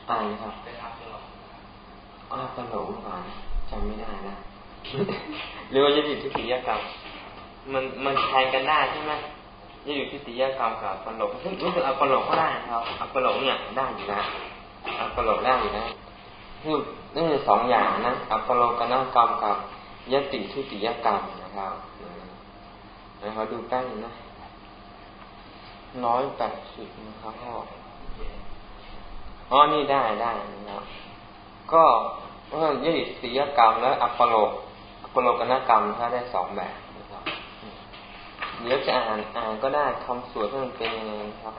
อะไรครับอาปโลกหวานจำไม่ได้นะหรือว่าจะอยู่ที่ติยกรรมมันมันแทนกันได้ใช่ไหม จะอยู่ที่ติยกรรมกับอัปโลกซึ่งรู้สึกอัปโลกก็ได้ครับอัปโลกเนี่ยได้อยู่นะอัปโลกได้อยู่นะคือนี่สองอย่างนะอัปโลกนกรรมกับยติทุติยกรรมนะครับนะครับดูใกล้นะร้อยแปดสิบนะครับพ่ออ๋อนี่ได้ได้นะครับ ก็เมื่อยี่สิยกรรมและอัปโลกอัปโลกนกรรมถ้าได้สองแบบ เดี๋ยวจะอ่านอ่านก็ได้คำสวดที่มันเป็นยังไงครับ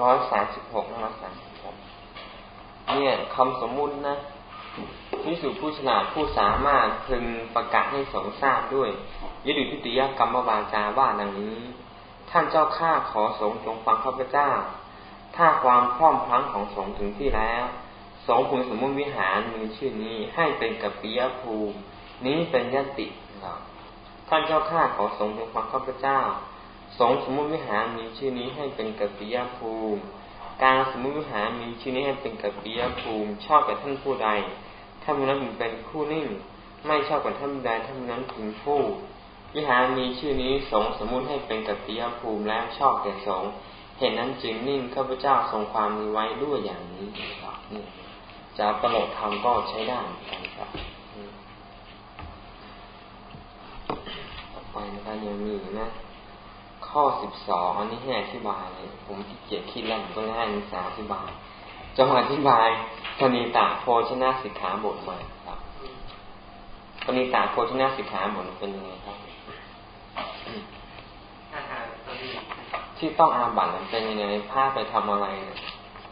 ร้อยสามสิบหกร้อยสามสิบหกเนี่ยคำสมมุตินะพิสูจผู้ฉลาดผู้สามารถพึงประกาศให้สงทราบด้วยยดิพิติยกรรมวาจาว่าดังนี้ ท่านเจ้าข้าขอสงจงฟังข้าพเจ้า ถ้าความพร้อมพลังของสงถึงที่แล้วสงพึงสมมุติวิหารมีชื่อนี้ให้เป็นกัปปิยภูมิ นี้เป็นยติครับ ท่านเจ้าข้าขอสงจงฟังข้าพเจ้า สงสมมุติวิหารมีชื่อนี้ให้เป็นกัปปิยภูมิ การสมมุติวิหารมีชื่อนี้ให้เป็นกัปปิยภูมิ ชอบกับท่านผู้ใดท่านนั้นเป็นผู้นิ่ง ไม่ชอบกับท่านใดท่านนั้นถึงผู้วิหารมีชื่อนี้สงสมมุติให้เป็นกัปปิยภูมิแล้วชอบแก่สงเห็นนั้นจึงนิ่งข้าพเจ้าทรงความมีไว้ด้วยอย่างนี้ครับนี่จะประโลดธรรมก็ใช้ได้เหมือนกันครับ ไปนะครับยังมีนะ ข้อสิบสองอันนี้ให้อธิบายผมที่เกียจคิดแล้วผมก็เลให้นักศึาอธิบายจงอธิบายปณิตาโพชนะสิกขาบทมาครับปณิตาโพชนะสิกขาบทเป็นยังไงครับที่ต้องอาบัตเป็นยังไงพาไปทำอะไร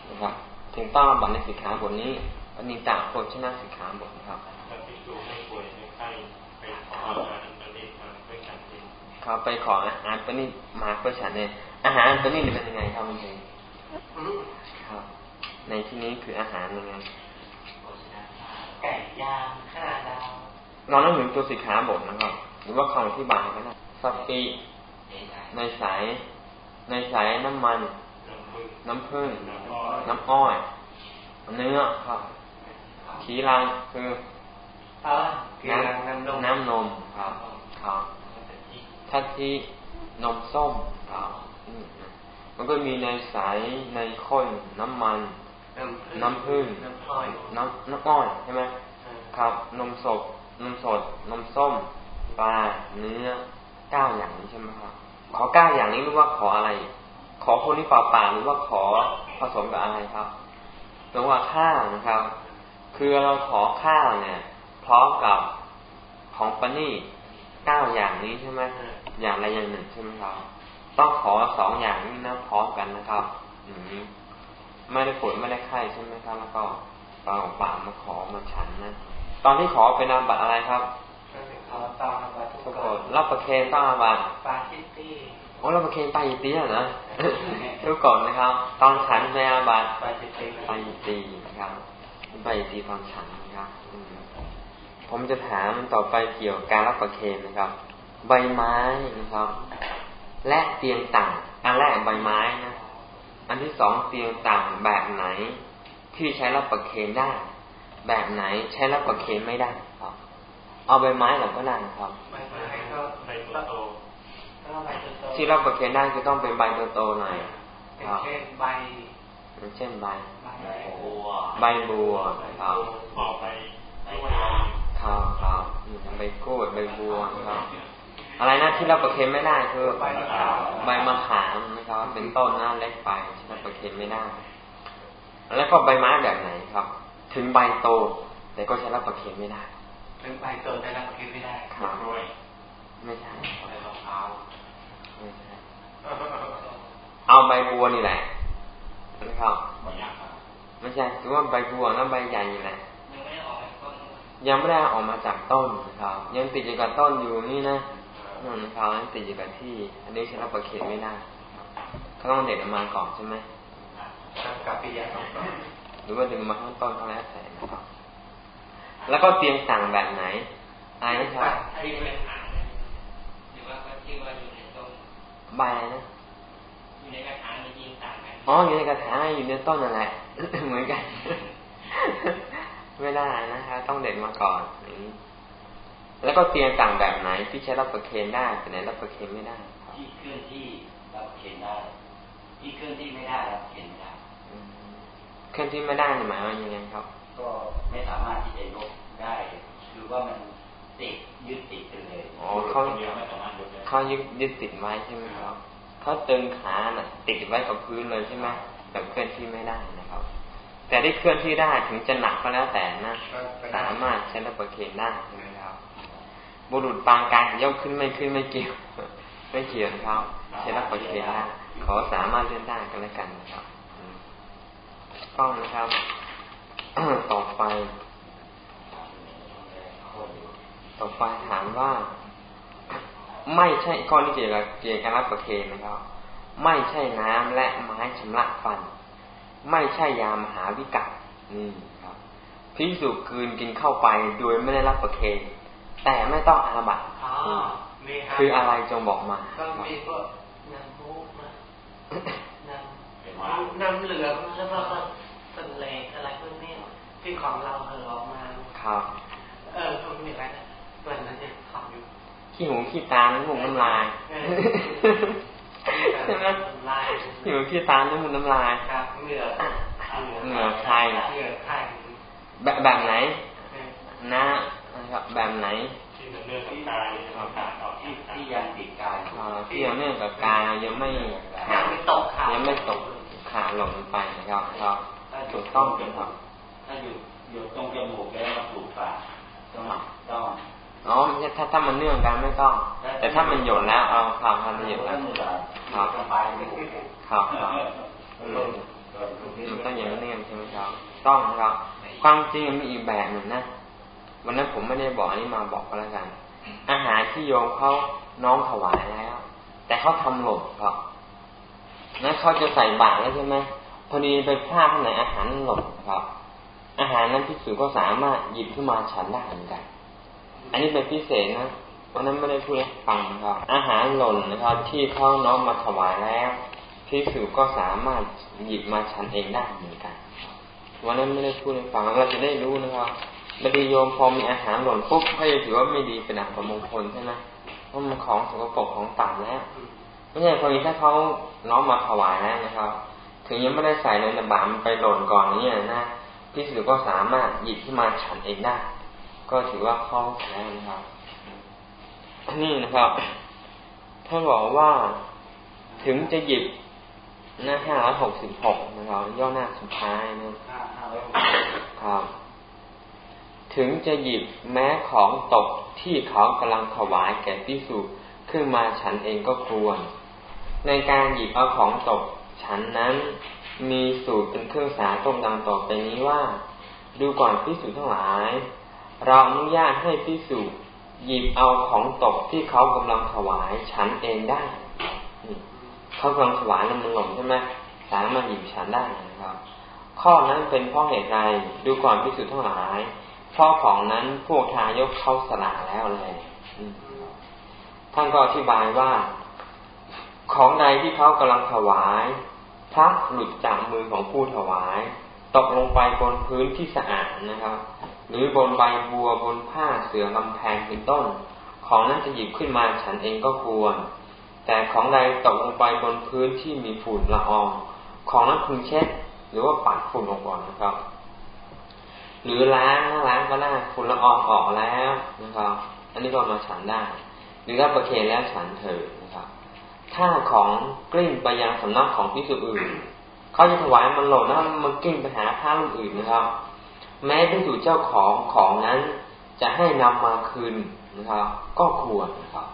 นะครับ ถึงต้องอาบัตในสิกขาบทนี้ปณิตาโพชนะสิกขาบทนะครับ ครับไปขออาหารปณิมาเพื่อฉันเนี่ยอาหารปณิเป็นยังไงครับคุณเองครับ ในที่นี้คืออาหารยังไงไก่ย่างข้าดาวเราต้องถึงตัวสิกขาบทนะครับ หรือว่าคำอธิบายก็ได้สัปปีในสาย ในสายน้ำมัน น้ำผึ้งน้ำอ้อยเนื้อครับขีรังคือน้ำน้ำนมครับครับ ทัตทีนมส้มครับมันก็มีในสายในข้นน้ำมัน น้ำผึ้งน้ำอ้อยน้ำน้ำอ้อยใช่ไหมครับนมสดนมสดนมส้มปลาเนื้อเก้าอย่างนี้ใช่ไหมครับขอเก้าอย่างนี้หรือว่าขออะไร ขอคนที่เปล่าเปล่าหรือว่าขอผสมกับอะไรครับหรือว่าข้าวนะครับ คือเราขอข้าวเนี่ย พร้อมกับของปนี่เก้าอย่างนี้ใช่ไหม อย่างใดอย่างหนึ่งใช่ไหมครับ ต้องขอสองอย่างนี้นะพร้อมกันนะครับอืมไม่ได้ปวดไม่ได้ไข้ใช่ไหมครับ แล้วก็เปล่าเปล่ามาขอมาฉันนะตอนที่ขอเป็นนามบัตรอะไรครับขอตอนบัตรทุกคนรับประเคนต้องอาบัตปาชิตี้โอ้รับประเคนไปอีตีนะทุกก่อนนะครับ ตอนฉันในอาบัตปาชิตีไปอีตีนะครับไปอีตีตอนฉันนะครับผมจะถามต่อไปเกี่ยวกับการรับประเคนนะครับ ใบไม้นะครับ และเตียงต่างอันแรกใบไม้นะอันที่สองเตียงต่างแบบไหน ที่ใช้รับประเคนได้ แบบไหนใช้รับประเคนไม่ได้ครับ เอาใบไม้หรือก็ได้ครับใบไม้ก็ใบโตที่รับประเคนได้คือต้องเป็นใบโตๆหน่อยเช่นใบเช่นใบใบบัวใบบัวครับออกไปครับครับใบกูดใบบัวครับ อะไรนะที่รับประเคนไม่ได้คือใบมะขามนะครับ เป็นต้นน้าเล็กไปที่รับประเคนไม่ได้ แล้วก็ใบไม้แบบไหนครับ ถึงใบโต แต่ก็ใช้รับประเคนไม่ได้ ถึงใบโตแต่รับประเคนไม่ได้ครับไม่ใช่ใบมะพร้าวไม่ใช่เอาใบบัวนี่แหละนะครับไม่ใช่คือว่าใบบัวนั่นใบใหญ่อยู่แหละยังไม่ได้ออกมาจากต้นนะครับ ยังติดอยู่กับต้นอยู่นี่นะ นั่นนะครับยังติดอยู่กับที่ อันนี้ใช้รับประเคนไม่ได้เขาต้องเด็ดออกมาก่อนใช่ไหมกับปียาหรือว่าดึงมาข้างต้นก็แล้วแต่นะครับแล้วก็เตียงต่างแบบไหนอายนะครับที่เป็นหางหรือว่าก็ที่ว่าอยู่ในต้นใบนะอยู่ในกระถางในยิงต่างกันอ๋ออยู่ในกระถางอยู่ในต้นนั่นแหละเหมือนกัน ไม่ได้นะครับต้องเด็ดมาก่อนนี้ แล้วก็เตียงต่างแบบไหนที่ใช้รับประเคนได้แต่ไหนรับประเคนไม่ได้ที่เคลื่อนที่รับประเคนได้ ที่เคลื่อนที่ไม่ได้รับประเคนไม่ได้เคลื่อนที่ไม่ได้หมายว่ายังไงครับ ก็ไม่สามารถที่จะยกได้คือว่ามันติดยึดติดกันเลยอ๋อเขาเขายึดยึดติดไว้ใช่ไหมครับเขาตึงขาน่ะ ติดไว้กับพื้นเลยใช่ไหมแบบเคลื่อนที่ไม่ได้นะครับ แต่ได้เคลื่อนที่ได้ถึงจะหนักก็แล้วแต่นะสามารถใช้ระเบิดเคนได้นะครับ บุรุษปางการยกขึ้นไม่ขึ้นไม่เกี่ยว ไม่เกี่ยวครับใช้ระเบิเคนได้ขอสามารถเลื่อนได้ก็แล้วกันนะครับต้องนะครับ ต่อไป ต่อไปถามว่า ไม่ใช่ก้อนที่เกี่ยวกับเกี่ยวกับรับประเคนนะครับ ไม่ใช่น้ำและไม้ชำระฟัน ไม่ใช่ยามหาวิกัดนี่ครับพิสูจคืนกินเข้าไปโดยไม่ได้รับประเคน แต่ไม่ต้องอาบัตคืออะไรจงบอกมาก็มีพวกน้ำมูกน้ำน้ำเหลืองแล้วก็สันเลอะไรพวกนี้ที่ของเราเออออกมาครับ เออพวกนี้อะไรนะตัวนั้นเนี่ยขอบอยู่ขี้หูขี้ตาน้ำมูกน้ำลายใช่ไหมหิวขี้ตาน้ำมูกน้ำลายครับเหงื่อเหงื่อใครเหงื่อใครแบบแบบไหนนะ นะครับแบบไหน ที่เนื่องกับกายที่ที่ยังติดกายที่ยังเนื่องกับกายยังไม่ยังไม่ตกขายังไม่ตกขาหลงไปนะครับครับถูกต้องเป็นครับถ้าอยู่อยู่ตรงจมูกแล้วถูกปากต้องต้องอ๋อถ้าถ้ามันเนื่องกันไม่ต้อง แต่ถ้ามันหยดแล้วเอาครับถ้ามันหยดแล้วครับครับครับมันต้องอย่างนี้ใช่ไหมครับ ต้องครับ ความจริงมันมีอีกแบบหนึ่งนะ วันนั้นผมไม่ได้บอกอันนี้มาบอกก็แล้วกัน อาหารที่โยมเขาน้องถวายแล้ว แต่เขาทำหล่นครับนั้นเขาจะใส่บาตรแล้วใช่ไหมพอดีไปพลาดที่ไหนอาหารหล่นครับ อาหารนั้นพิสูจก็สามารถหยิบขึ้นมาฉันได้เหมือนกัน อันนี้เป็นพิเศษนะวันนั้นไม่ได้พูดให้ฟังครับ อาหารหล่นนะครับ ที่เขาน้องมาถวายแล้วพิสูจก็สามารถหยิบมาฉันเองได้เหมือนกัน วันนั้นไม่ได้พูดให้ฟังเราจะได้รู้นะครับ บางทีโยมพอมีอาหารหล่นปุ๊บเขาจะถือว่าไม่ดีเป็นอัปมงคลใช่ไหมเพราะมันของสกปรกของต่ำแล้วไม่ใช่พอดีถ้าเขาน้องมาถวายแล้วนะครับ ถึงยังไม่ได้ใส่ในบามันไปหล่นก่อนนี่นะพิสูจก็สามารถหยิบขึ้นมาฉันเองได้ ก็ถือว่าเข้าแล้วนะครับนี่นะครับท่านบอกว่าถึงจะหยิบหน้าห้าร้อยหกสิบหกนะครับย่อหน้าสุดท้ายนะครับ ถึงจะหยิบแม้ของตกที่เขากำลังถวายแก่พิสุขึ้นมาฉันเองก็ควร ในการหยิบเอาของตกฉันนั้น มีสูตรเป็นเครื่องสาตรงดังต่อไปนี้ว่า ดูก่อนพิสูจทั้งหลาย เราอนุญาตให้พิสูจหยิบเอาของตกที่เขากำลังถวายฉันเองได้เขากำลังถวายแล้วมันหล่นใช่ไหมสามารถหยิบฉันได้นะครับ ข้อนั้นเป็นเพราะเหตุใดดูก่อนพิสูจทั้งหลาย เพราะของนั้นพวกทายกเขาสละแล้วเลยท่านก็อธิบายว่า ของใดที่เขากำลังถวายพระหลุดจากมือของผู้ถวาย ตกลงไปบนพื้นที่สะอาดนะครับ หรือบนใบบัวบนผ้าเสือลำแพงเป็นต้น ของนั้นจะหยิบขึ้นมาฉันเองก็ควร แต่ของใดตกลงไปบนพื้นที่มีฝุ่นละออง ของนั้นพึงเช็ดหรือว่าปัดฝุ่นออกก่อนนะครับ หรือล้างล้างก็ได้ฝุ่นละอองออกแล้วนะครับ อันนี้ก็มาฉันได้ หรือถ้าประเคนแล้วฉันเถิดนะครับ ถ้าของกลิ้งไปยังสำนักของพิสุอื่นเขาจะถวายมันหล่นนะมันกลิ้งไปหาผ้าลูกอื่นนะครับ แม้พิสุเจ้าของของนั้น จะให้นำมาคืนนะครับ ก็ควรนะครับ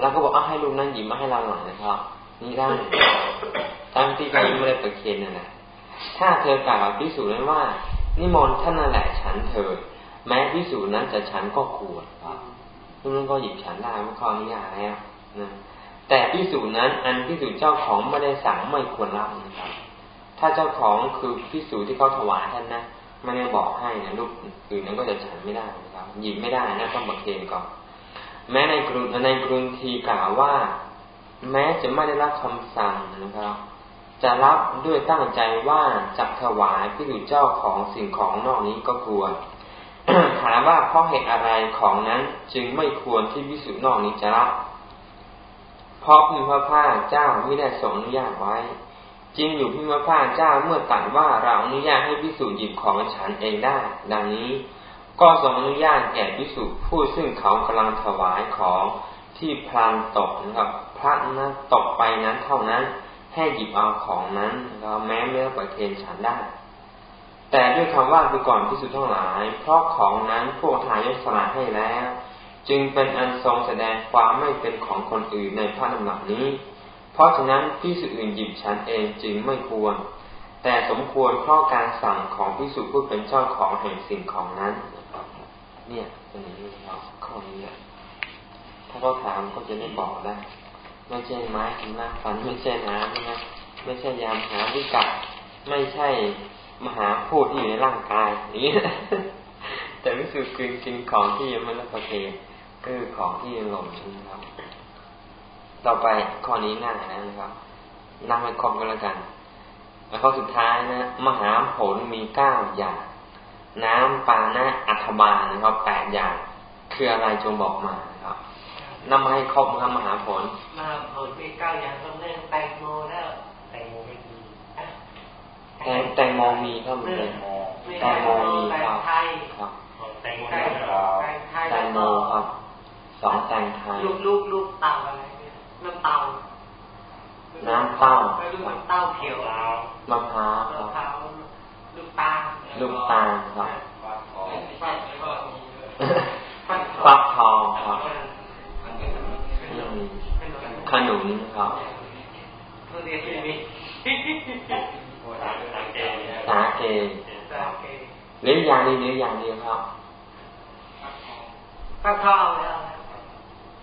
แล้วก็บอกเอาให้ลูกนั้นหยิบมาให้เราหน่อยนะครับ นี่ได้ตั้งที่เขาไม่ได้ประเคนนั่นแหละถ้าเธอกล่าวพิสูจนั้นว่า นิมนต์ท่านนั่นแหละฉันเถิดแม้พิสูจนั้นจะฉันก็ควรครับลูกนั้นก็หยิบฉันได้ไม่ข้ออนุญาตแล้วนะแต่พิสูจน์นั้นอันพิสูจน์เจ้าของไม่ได้สั่งไม่ควรรับนะครับ ถ้าเจ้าของคือพิสูจน์ที่เขาถวายท่านนะไม่ได้บอกให้นะลูกอื่นนั้นก็จะฉันไม่ได้นะครับหยิบไม่ได้นะต้องบังเคนก่อนแม้ในกรุงในกรุงทีกล่าวว่า แม้จะไม่ได้รับคำสั่งนะครับ จะรับด้วยตั้งใจว่าจะถวายพิสูจน์เจ้าของสิ่งของนอกนี้ก็ควรถามว่าเพราะเหตุอะไรของนั้นจึงไม่ควรที่พิสูจน์นอกนี้จะรับ เพราะพิมพระพาเจ้าไม่ได้ทรงอนุญาตไว้ จริงอยู่พิมพระพาเจ้าเมื่อตัดว่าเราอนุญาตให้พิสูจน์หยิบของฉันเองได้ ดังนี้ ก็ทรงอนุญาตแก่พิสูจน์ผู้ซึ่งเขากำลังถวายของที่พลันตกนะครับพระนั้นตกไปนั้นเท่านั้น ให้หยิบเอาของนั้นนะครับแม้ไม่ต้องประเคนฉันได้ แต่ด้วยคำว่าคือก่อนพิสูจน์ทั้งหลาย เพราะของนั้นพวกทายกสละให้แล้ว จึงเป็นอันทรงแสดงความไม่เป็นของคนอื่นในพระนำหลักนี้ เพราะฉะนั้นพิสุอื่นหยิบฉันเองจึงไม่ควร แต่สมควรเพราะการสั่งของพิสุผู้เป็นเจ้าของแห่งสิ่งของนั้นเนี่ยเป็นอย่างนี้ครับข้อนี้ถ้าเขาถามก็จะได้บอกได้ ไม่ใช่ไม้กินน้ฟันไม่ใช่น้ำใช่ไม่ใช่ยามหาวิกัดไม่ใช่มหาพูดที่อยู่ในร่างกายนี้แต่วิสุกินกินของที่ยังไม่รับประเคนคือของที่ยังหล่นนะครับ ต่อไปข้อนี้ง่ายนะครับนั่งให้ครบกันแล้วกัน แล้วข้อสุดท้ายนะ มหาผลมีเก้าอย่าง น้ำปานะอัฐบาลนะครับแปดอย่าง คืออะไรจงบอกมา นำมาให้ครบครับมหาผลมหาผลมีเก้าอย่างต้องเรื่องแตงโมแล้วแตงโมไม่มีแตงแตงโมมีครับแตงโมแตงโมมีครับครับแตงโมแตงโมครับสองแตงไทยลูกลูกลูกเต่าอะไรเนี่ยน้ำเต่าน้ำเต้าไม่รู้มันเต้าเขียวมะพร้าวมะพร้าวลูกตาลูกตาครับฟักทองขนุนครับ ทุเรียนไม่มีสาเกสาเกหรืออย่างนี้หรืออย่างเดียวครับฟักทองแล้ว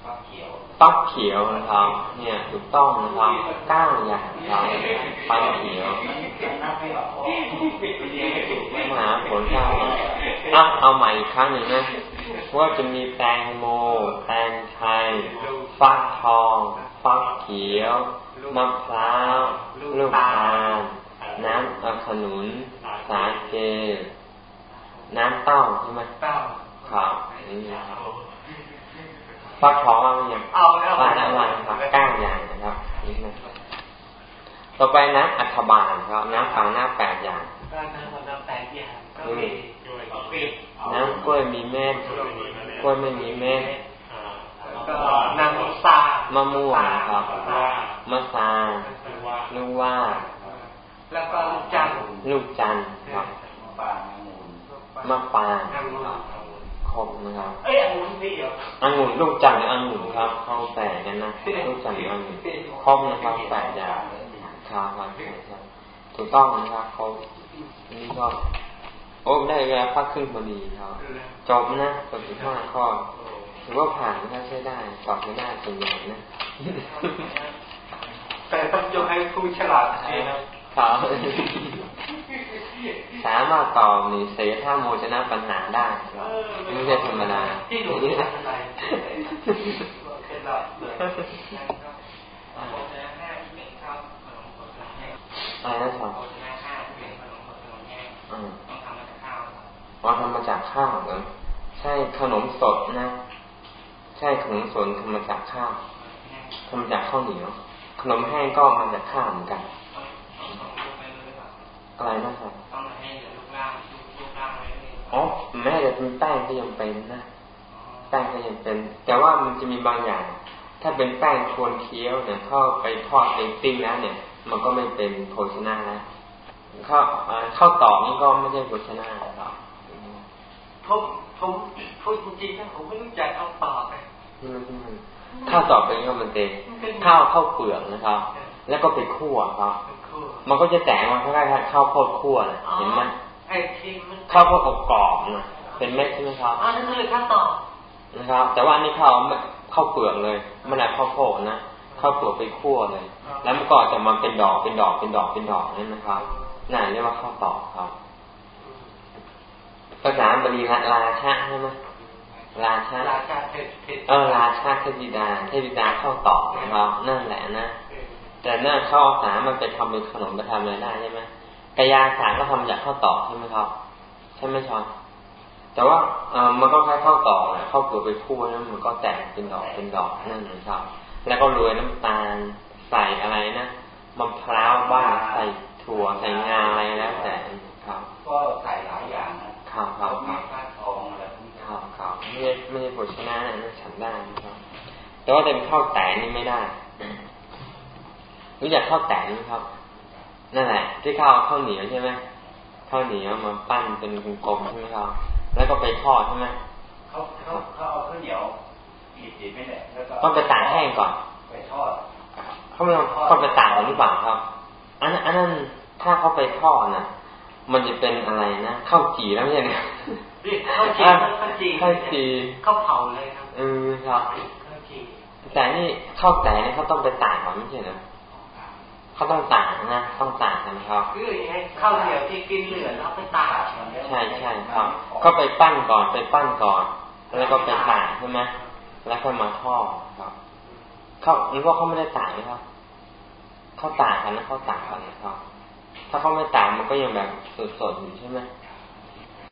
ฟักเขียว ฟักเขียวนะครับ เนี่ยถูกต้องนะครับก้าอย่างครับฟักเขียวมหาผลข้าวอะเอาใหม่อีกครั้งหนึ่งนะว่าจะมีแตงโม แตงไทย ฟักทอง ฟักเขียวมะพร้าวลูกตาลน้ำขนุน สาเก น้ำเต้าใช่ไหมเต้าครับนี่ ฟักทองเอาอย่างเอาแล้วฟักอะไรครับก้างอย่างนะครับนี่นะต่อไปน้ำอัฐบาลครับน้ำฝังหน้าแปดอย่างน้ำแปดอย่างก็มีน้ำกล้วยมีเม็ดกล้วยไม่มีเม็ดก็น้ำซามะม่วงครับมะซาลูกว่าแล้วก็ลูกจันลูกจันครับมะปาง ครบนะครับเอ้ยองุ่นนี่เหรอองุ่นลูกจันทร์องุ่นครับเข้าแต่กันนะลูกจันทร์องุ่นครบนะครับแปดอย่างครับครับใช่ใช่ถูกต้องนะครับเขานี่ก็โอ้ได้เวลาพักครึ่งพอดีครับ จบนะจบสิบห้าข้อถือว่าผ่านนะใช้ได้ตอบไม่ได้เป็นอย่างนะ แต่ต้องยกให้ผู้ฉลาดนะ ครับสามารถตอบนี่เสียท่าโมชนะปัญหาได้ไม่ใช่ธรรมดาที่หนูนี่อะไรเป็นหลักเลยอะไรนะครับอ๋อทำมาจากข้าวเหรอใช่ขนมสดนะ ใช่ขนมสดทำมาจากข้าวทำมาจากข้าวเหนียวขนมแห้งก็มาจากข้าวเหมือนกัน อะไรนะครับต้องให้เหลือลูกล่างลูกล่างไว้อ๋อแม้จะเป็นแป้งก็ยังเป็นนะแป้งก็ยังเป็น แต่ว่ามันจะมีบางอย่าง ถ้าเป็นแป้งควรเคี้ยวเนี่ยเข้าไปทอดเป็นปิ้งแล้วเนี่ย มันก็ไม่เป็นโภชนาแล้วข้าวข้าวตอกนี่ก็ไม่ใช่โภชนาแล้วผมผมพูดจริงๆนะผมไม่รู้จักข้าวตอกเลยข้าวตอกเป็นข้าวมันเตข้าวข้าวเปลือกนะครับ แล้วก็ไปคั่วครับ มันก็จะแตกมาคล้ายๆข้าวโพดคั่วนะเห็นไหมข้าวโพดอบกรอบนะเป็นเม็ดใช่ไหมครับอ๋อนั่นคือข้าวตอกนะครับ แต่ว่าอันนี้ข้าวข้าวเปลือกเลยมันอะไรข้าวโพดนะข้าวเปลือกไปคั่วเลย แล้วมันก็จะมาเป็นดอกเป็นดอกเป็นดอกเป็นดอกนี่นะครับนั่นเรียกว่าข้าวตอกครับภาษาบาลีราชาใช่ไหมราชาเออราชาเทพิดาเทพิดาข้าวตอกนะครับนั่นแหละนะ แต่เนื้อข้าวสารมันไปทำเป็นขนมไปทำอะไรได้ใช่ไหมกระยาสารก็ทำจากข้าวตอกใช่ไหมครับ ใช่ไหมชอนแต่ว่าเออมันก็คล้ายข้าวตอกแหละข้าวเปลือกไปคั่วแล้วมันก็แตกเป็นดอกเป็นดอกนั่นนะครับ แล้วก็โรยน้ำตาลใส่อะไรนะมะพร้าวบ้างใส่ถั่วใส่งาอะไรแล้วแต่ครับ ก็ใส่หลายอย่างนะครับครับครับทองอะไรครับครับไม่ใช่ไม่ใช่ผลชนะนะฉันได้นะครับแต่ว่าเป็นข้าวแต่นี่ไม่ได้ รู้จักข้าวแตนไหมครับ นั่นแหละ ที่ข้าวข้าวเหนียวใช่ไหมข้าวเหนียวมาปั้นเป็นกลมใช่ไหมครับ แล้วก็ไปทอดใช่ไหมเขาเขาเขาเอาข้าวเหนียวอีดไม่ได้แล้วก็ต้องไปตากแห้งก่อน ไปทอดเขาไม่ต้องไปตากหรือเปล่าครับ อันนั้นอันนั้นถ้าเขาไปทอดน่ะมันจะเป็นอะไรนะข้าวจีแล้วไม่ใช่เนี่ยข้าวจีข้าวจีข้าวจีข้าวเผาเลยครับเออครับแต่นี่ข้าวแต่นี่เขาต้องไปตากก่อนไม่ใช่เหรอ เขาต้องตากนะต้องตากนะครับคือข้าวเหนียวที่กินเหลือแล้วไปตากใช่ใช่ครับเขาไปปั้นก่อนไปปั้นก่อน แล้วก็ไปตากใช่ไหมแล้วค่อยมาทอดครับเขาหรือว่าเขาไม่ได้ตากนะครับเขาตากกันนะเขาตากกันนะครับ ถ้าเขาไม่ตากมันก็ยังแบบสดๆอยู่ใช่ไหม